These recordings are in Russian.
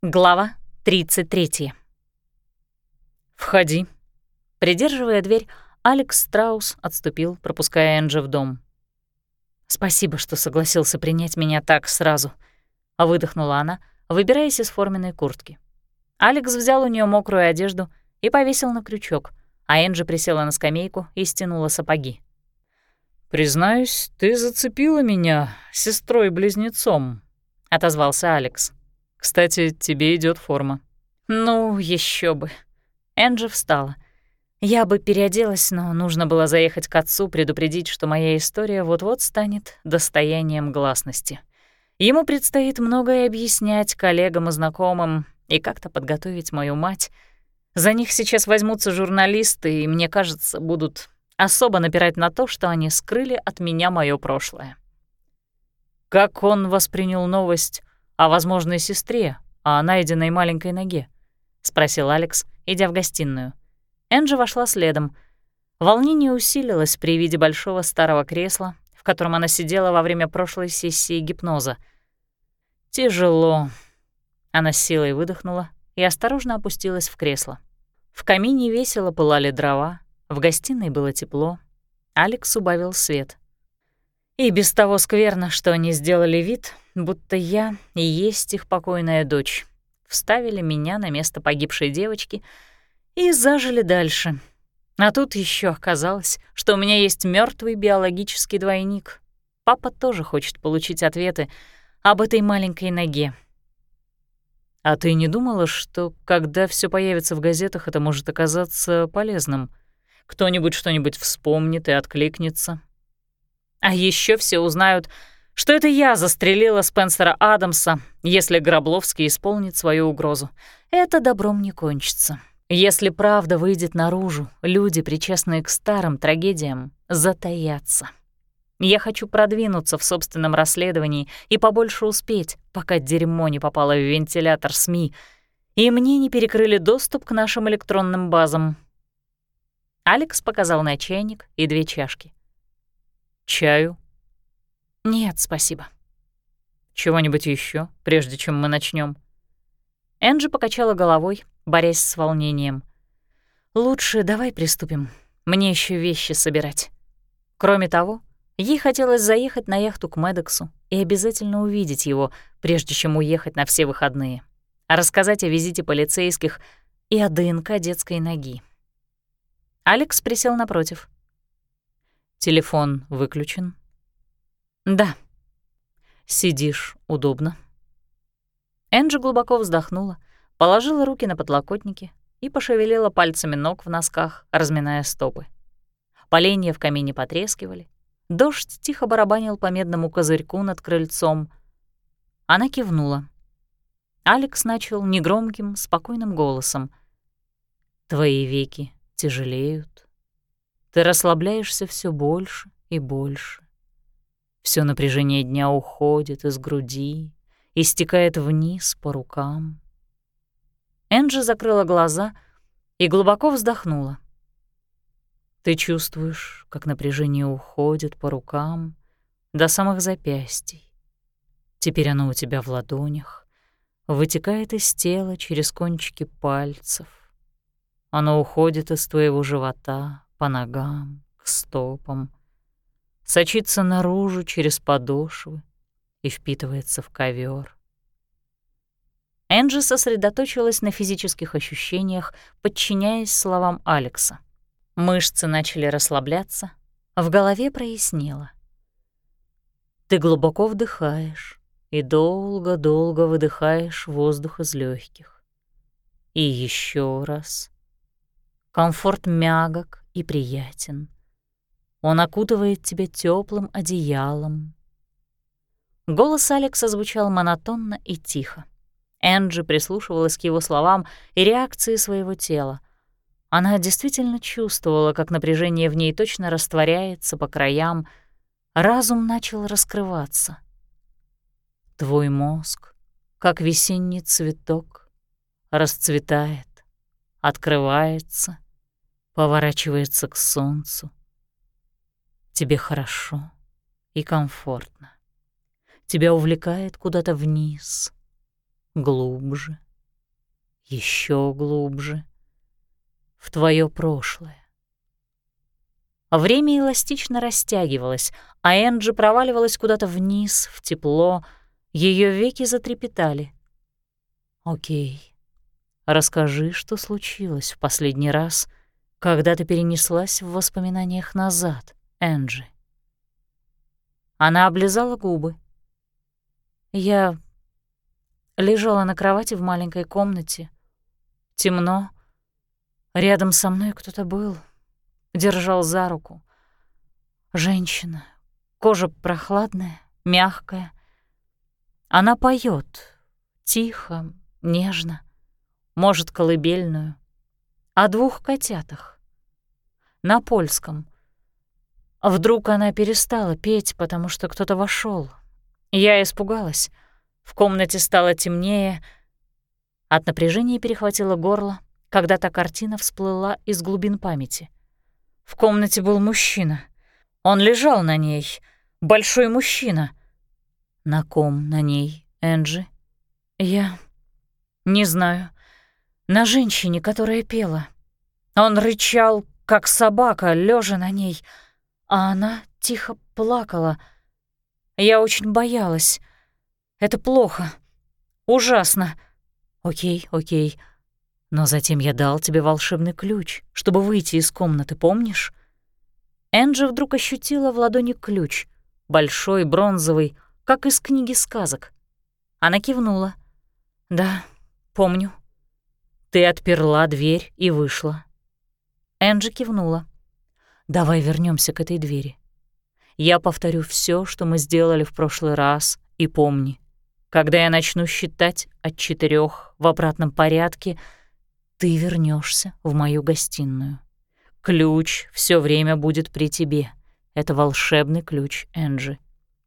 Глава 33. «Входи». Придерживая дверь, Алекс Страус отступил, пропуская Энджи в дом. «Спасибо, что согласился принять меня так сразу», — выдохнула она, выбираясь из форменной куртки. Алекс взял у нее мокрую одежду и повесил на крючок, а Энджи присела на скамейку и стянула сапоги. «Признаюсь, ты зацепила меня сестрой-близнецом», — отозвался Алекс. Кстати, тебе идет форма. Ну, еще бы. Энджи встала. Я бы переоделась, но нужно было заехать к отцу, предупредить, что моя история вот-вот станет достоянием гласности. Ему предстоит многое объяснять коллегам и знакомым и как-то подготовить мою мать. За них сейчас возьмутся журналисты, и, мне кажется, будут особо напирать на то, что они скрыли от меня мое прошлое. Как он воспринял новость о возможной сестре, о найденной маленькой ноге?» — спросил Алекс, идя в гостиную. Энджи вошла следом. Волнение усилилось при виде большого старого кресла, в котором она сидела во время прошлой сессии гипноза. «Тяжело». Она с силой выдохнула и осторожно опустилась в кресло. В камине весело пылали дрова, в гостиной было тепло. Алекс убавил свет. И без того скверно, что они сделали вид, будто я и есть их покойная дочь. Вставили меня на место погибшей девочки и зажили дальше. А тут еще оказалось, что у меня есть мертвый биологический двойник. Папа тоже хочет получить ответы об этой маленькой ноге. А ты не думала, что когда все появится в газетах, это может оказаться полезным? Кто-нибудь что-нибудь вспомнит и откликнется? А еще все узнают, что это я застрелила Спенсера Адамса, если Гробловский исполнит свою угрозу. Это добром не кончится. Если правда выйдет наружу, люди, причастные к старым трагедиям, затаятся. Я хочу продвинуться в собственном расследовании и побольше успеть, пока дерьмо не попало в вентилятор СМИ, и мне не перекрыли доступ к нашим электронным базам. Алекс показал на чайник и две чашки. «Чаю?» «Нет, спасибо». «Чего-нибудь еще, прежде чем мы начнем? Энджи покачала головой, борясь с волнением. «Лучше давай приступим. Мне еще вещи собирать». Кроме того, ей хотелось заехать на яхту к Медексу и обязательно увидеть его, прежде чем уехать на все выходные, а рассказать о визите полицейских и о ДНК детской ноги. Алекс присел напротив. «Телефон выключен?» «Да». «Сидишь удобно?» Энджи глубоко вздохнула, положила руки на подлокотники и пошевелила пальцами ног в носках, разминая стопы. Поленья в камине потрескивали, дождь тихо барабанил по медному козырьку над крыльцом. Она кивнула. Алекс начал негромким, спокойным голосом. «Твои веки тяжелеют. Ты расслабляешься все больше и больше. Все напряжение дня уходит из груди и стекает вниз по рукам. Энджи закрыла глаза и глубоко вздохнула. Ты чувствуешь, как напряжение уходит по рукам до самых запястий. Теперь оно у тебя в ладонях, вытекает из тела через кончики пальцев. Оно уходит из твоего живота по ногам, к стопам, сочится наружу через подошвы и впитывается в ковер. Энджи сосредоточилась на физических ощущениях, подчиняясь словам Алекса. Мышцы начали расслабляться, в голове прояснело. Ты глубоко вдыхаешь и долго-долго выдыхаешь воздух из легких. И еще раз. Комфорт мягок и приятен. Он окутывает тебя теплым одеялом. Голос Алекса звучал монотонно и тихо. Энджи прислушивалась к его словам и реакции своего тела. Она действительно чувствовала, как напряжение в ней точно растворяется по краям. Разум начал раскрываться. Твой мозг, как весенний цветок, расцветает, открывается, поворачивается к солнцу, Тебе хорошо и комфортно. Тебя увлекает куда-то вниз, глубже еще глубже, в твое прошлое. Время эластично растягивалось, а Энджи проваливалась куда-то вниз, в тепло, ее веки затрепетали. «Окей, расскажи, что случилось в последний раз, когда ты перенеслась в воспоминаниях назад, Энджи». Она облизала губы. Я лежала на кровати в маленькой комнате. Темно. Рядом со мной кто-то был. Держал за руку. Женщина. Кожа прохладная, мягкая. Она поет тихо, нежно, может, колыбельную. О двух котятах. На польском. Вдруг она перестала петь, потому что кто-то вошел. Я испугалась. В комнате стало темнее. От напряжения перехватило горло, когда та картина всплыла из глубин памяти. В комнате был мужчина. Он лежал на ней. Большой мужчина. На ком на ней, Энджи? Я не знаю. На женщине, которая пела. Он рычал, как собака, лежа на ней, а она тихо плакала. Я очень боялась. Это плохо. Ужасно. Окей, окей. Но затем я дал тебе волшебный ключ, чтобы выйти из комнаты, помнишь? Энджи вдруг ощутила в ладони ключ, большой, бронзовый, как из книги сказок. Она кивнула. «Да, помню». «Ты отперла дверь и вышла». Энджи кивнула. «Давай вернемся к этой двери. Я повторю все, что мы сделали в прошлый раз, и помни, когда я начну считать от четырех в обратном порядке, ты вернешься в мою гостиную. Ключ все время будет при тебе. Это волшебный ключ, Энджи.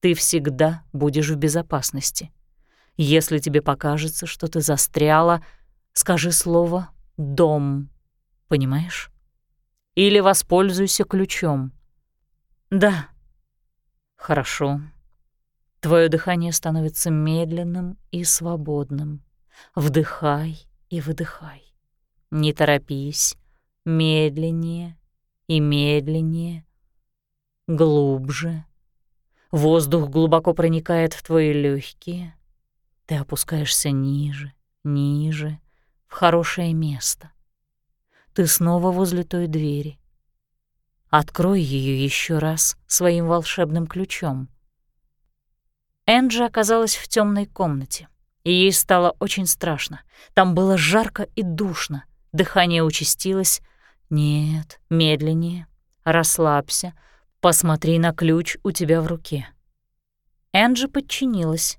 Ты всегда будешь в безопасности. Если тебе покажется, что ты застряла, скажи слово «дом». Понимаешь? Или воспользуйся ключом. Да. Хорошо. Твое дыхание становится медленным и свободным. Вдыхай и выдыхай. Не торопись, медленнее и медленнее, глубже. Воздух глубоко проникает в твои легкие. Ты опускаешься ниже, ниже, в хорошее место. Ты снова возле той двери. Открой ее еще раз своим волшебным ключом — Энджи оказалась в темной комнате, и ей стало очень страшно. Там было жарко и душно, дыхание участилось. «Нет, медленнее, расслабься, посмотри на ключ у тебя в руке». Энджи подчинилась.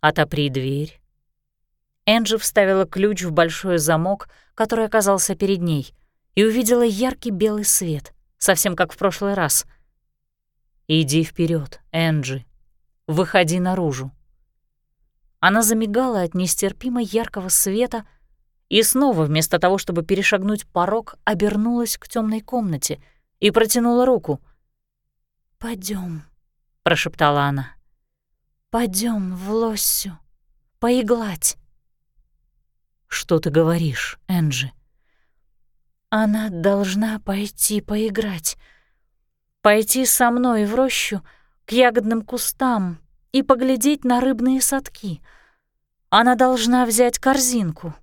«Отопри дверь». Энджи вставила ключ в большой замок, который оказался перед ней, и увидела яркий белый свет, совсем как в прошлый раз. «Иди вперед, Энджи», Выходи наружу». Она замигала от нестерпимо яркого света и снова, вместо того, чтобы перешагнуть порог, обернулась к темной комнате и протянула руку. Пойдем, прошептала она. Пойдем в Лоссю, поиглать. «Что ты говоришь, Энджи?» «Она должна пойти поиграть. Пойти со мной в рощу — к ягодным кустам и поглядеть на рыбные садки. Она должна взять корзинку.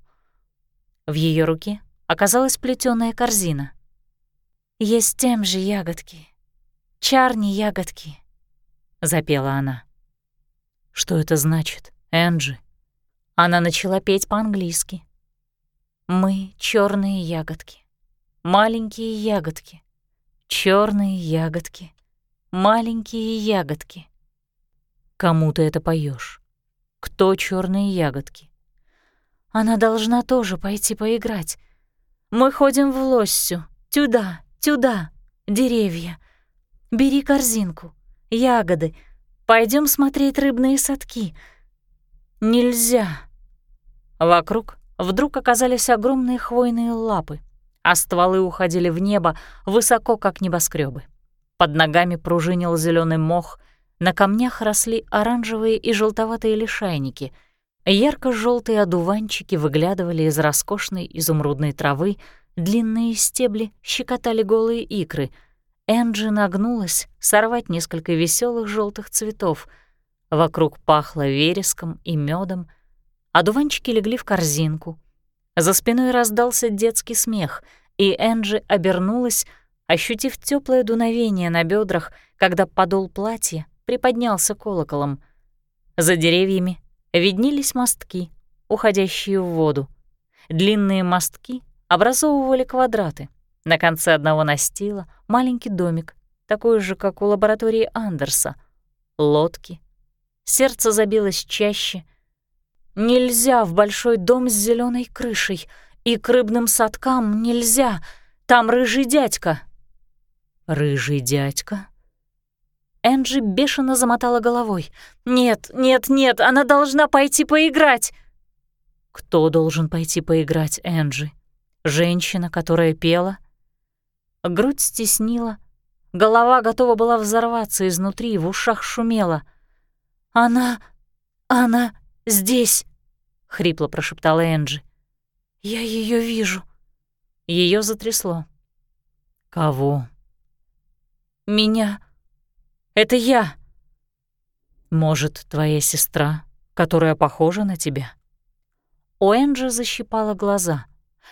В ее руке оказалась плетеная корзина. «Есть тем же ягодки, чарни ягодки», — запела она. «Что это значит, Энджи?» Она начала петь по-английски. «Мы — черные ягодки, маленькие ягодки, черные ягодки, маленькие ягодки. Кому ты это поешь? Кто черные ягодки? Она должна тоже пойти поиграть. Мы ходим в лоссю, тюда, тюда, деревья. Бери корзинку, ягоды. Пойдем смотреть рыбные садки. Нельзя. Вокруг вдруг оказались огромные хвойные лапы, а стволы уходили в небо высоко, как небоскребы. Под ногами пружинил зеленый мох, на камнях росли оранжевые и желтоватые лишайники. ярко желтые одуванчики выглядывали из роскошной изумрудной травы, длинные стебли щекотали голые икры. Энджи нагнулась сорвать несколько веселых желтых цветов. Вокруг пахло вереском и медом. Одуванчики легли в корзинку. За спиной раздался детский смех, и Энджи обернулась, ощутив теплое дуновение на бедрах, когда подол платья приподнялся колоколом. За деревьями виднелись мостки, уходящие в воду. Длинные мостки образовывали квадраты. На конце одного настила маленький домик, такой же, как у лаборатории Андерса. Лодки. Сердце забилось чаще. Нельзя в большой дом с зеленой крышей, и к рыбным садкам нельзя. Там рыжий дядька. Рыжий дядька? Энджи бешено замотала головой. «Нет, нет, нет, она должна пойти поиграть!» «Кто должен пойти поиграть, Энджи? Женщина, которая пела?» Грудь стеснила, голова готова была взорваться изнутри, в ушах шумела. «Она... она здесь!» — хрипло прошептала Энджи. «Я ее вижу». Ее затрясло. «Кого?» «Меня...» Это я. Может, твоя сестра, которая похожа на тебя? У Энджи защипала глаза.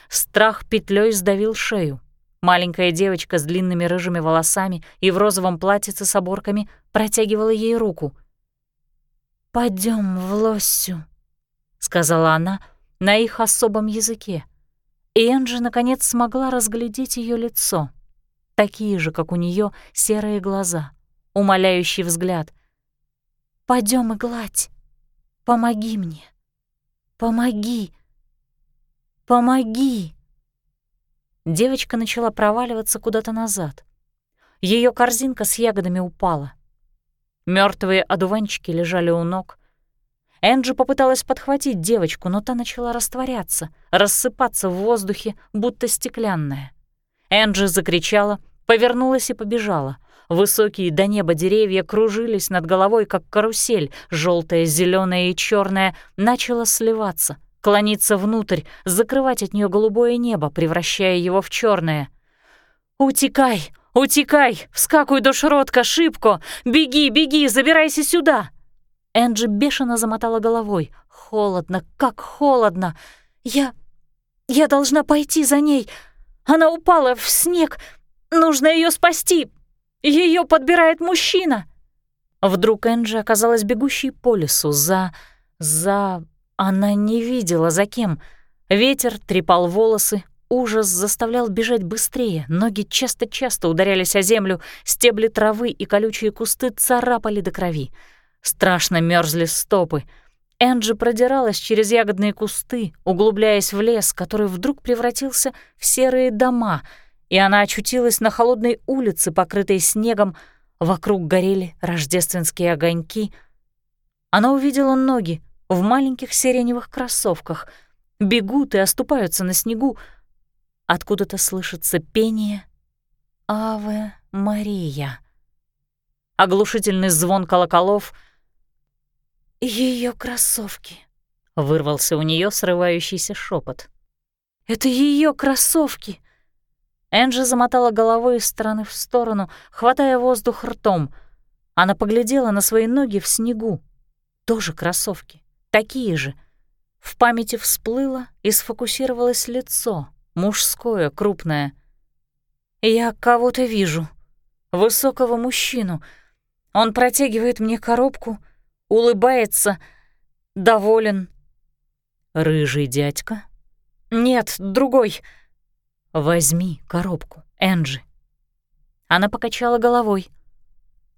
Страх петлей сдавил шею. Маленькая девочка с длинными рыжими волосами и в розовом платьице с оборками протягивала ей руку. Пойдем в Лоссю», — сказала она на их особом языке. И Энджи наконец смогла разглядеть ее лицо. Такие же, как у нее серые глаза — умоляющий взгляд. Пойдем и гладь. Помоги мне. Помоги. Помоги. Девочка начала проваливаться куда-то назад. Ее корзинка с ягодами упала. Мертвые одуванчики лежали у ног. Энджи попыталась подхватить девочку, но та начала растворяться, рассыпаться в воздухе, будто стеклянная. Энджи закричала, повернулась и побежала — Высокие до неба деревья кружились над головой, как карусель, желтая, зеленая и черная, начала сливаться, клониться внутрь, закрывать от нее голубое небо, превращая его в черное. «Утекай! Утекай! Вскакуй, душротка, шибко! Беги, беги, забирайся сюда!» Энджи бешено замотала головой. «Холодно, как холодно! Я... я должна пойти за ней! Она упала в снег! Нужно ее спасти! Ее подбирает мужчина!» Вдруг Энджи оказалась бегущей по лесу за... за... Она не видела, за кем. Ветер трепал волосы, ужас заставлял бежать быстрее, ноги часто-часто ударялись о землю, стебли травы и колючие кусты царапали до крови. Страшно мерзли стопы. Энджи продиралась через ягодные кусты, углубляясь в лес, который вдруг превратился в серые дома — и она очутилась на холодной улице, покрытой снегом, вокруг горели рождественские огоньки. Она увидела ноги в маленьких сиреневых кроссовках, бегут и оступаются на снегу. Откуда-то слышится пение «Аве Мария». Оглушительный звон колоколов. Ее кроссовки», — вырвался у нее срывающийся шепот. «Это ее кроссовки!» Энджи замотала головой из стороны в сторону, хватая воздух ртом. Она поглядела на свои ноги в снегу. Тоже кроссовки, такие же. В памяти всплыло и сфокусировалось лицо, мужское, крупное. «Я кого-то вижу. Высокого мужчину. Он протягивает мне коробку, улыбается, доволен». «Рыжий дядька?» «Нет, другой». «Возьми коробку, Энджи». Она покачала головой.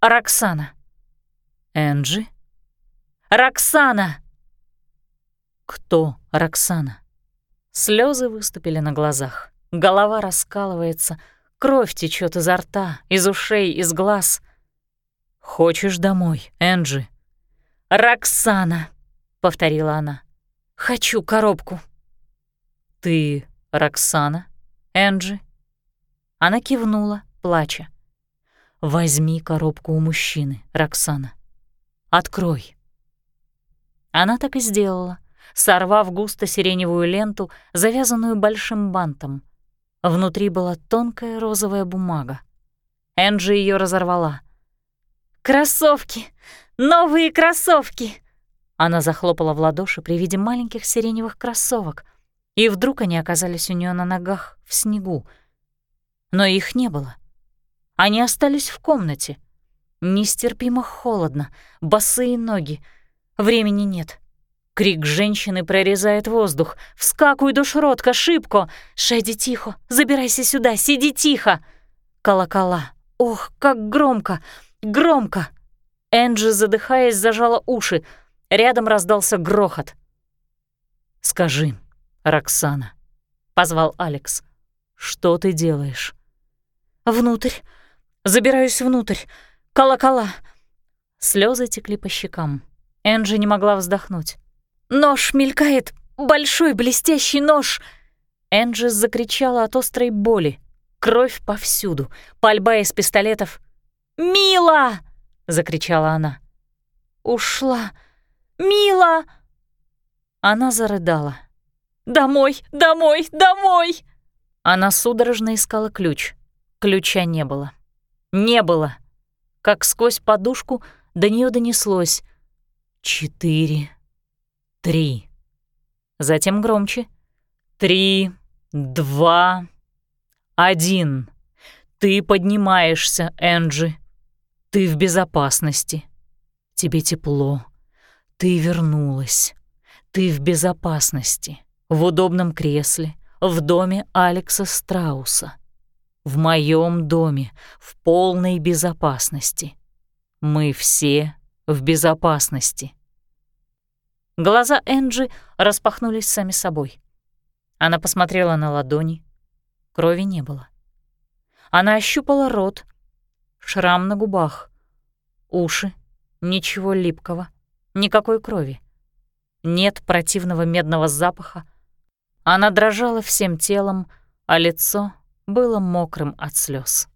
«Роксана». «Энджи?» «Роксана!» «Кто Роксана?» Слезы выступили на глазах. Голова раскалывается, кровь течет изо рта, из ушей, из глаз. «Хочешь домой, Энджи?» «Роксана!» — повторила она. «Хочу коробку». «Ты Роксана?» Энджи?» Она кивнула, плача. «Возьми коробку у мужчины, Роксана. Открой». Она так и сделала. Сорвав густо сиреневую ленту, завязанную большим бантом. Внутри была тонкая розовая бумага. Энджи ее разорвала. «Кроссовки! Новые кроссовки!» Она захлопала в ладоши при виде маленьких сиреневых кроссовок, и вдруг они оказались у нее на ногах в снегу. Но их не было. Они остались в комнате. Нестерпимо холодно, босые ноги. Времени нет. Крик женщины прорезает воздух. «Вскакуй, душротка, шибко! Шеди тихо! Забирайся сюда, сиди тихо!» Колокола. Ох, как громко! Громко! Энджи, задыхаясь, зажала уши. Рядом раздался грохот. «Скажи, Роксана», — позвал Алекс, — «что ты делаешь?» «Внутрь. Забираюсь внутрь. Колокола». Слезы текли по щекам. Энджи не могла вздохнуть. Нож мелькает, большой блестящий нож. Энджи закричала от острой боли. Кровь повсюду, пальба из пистолетов. «Мила!» — закричала она. «Ушла! Мила!» Она зарыдала. «Домой! Домой! Домой!» Она судорожно искала ключ. Ключа не было. Не было. Как сквозь подушку до нее донеслось. «Четыре, Три. Затем громче. Три, два, один. Ты поднимаешься, Энджи. Ты в безопасности. Тебе тепло. Ты вернулась. Ты в безопасности. В удобном кресле. В доме Алекса Страуса. В моем доме. В полной безопасности. Мы все в безопасности. Глаза Энджи распахнулись сами собой. Она посмотрела на ладони. Крови не было. Она ощупала рот, шрам на губах, уши, ничего липкого, никакой крови. Нет противного медного запаха. Она дрожала всем телом, а лицо было мокрым от слез.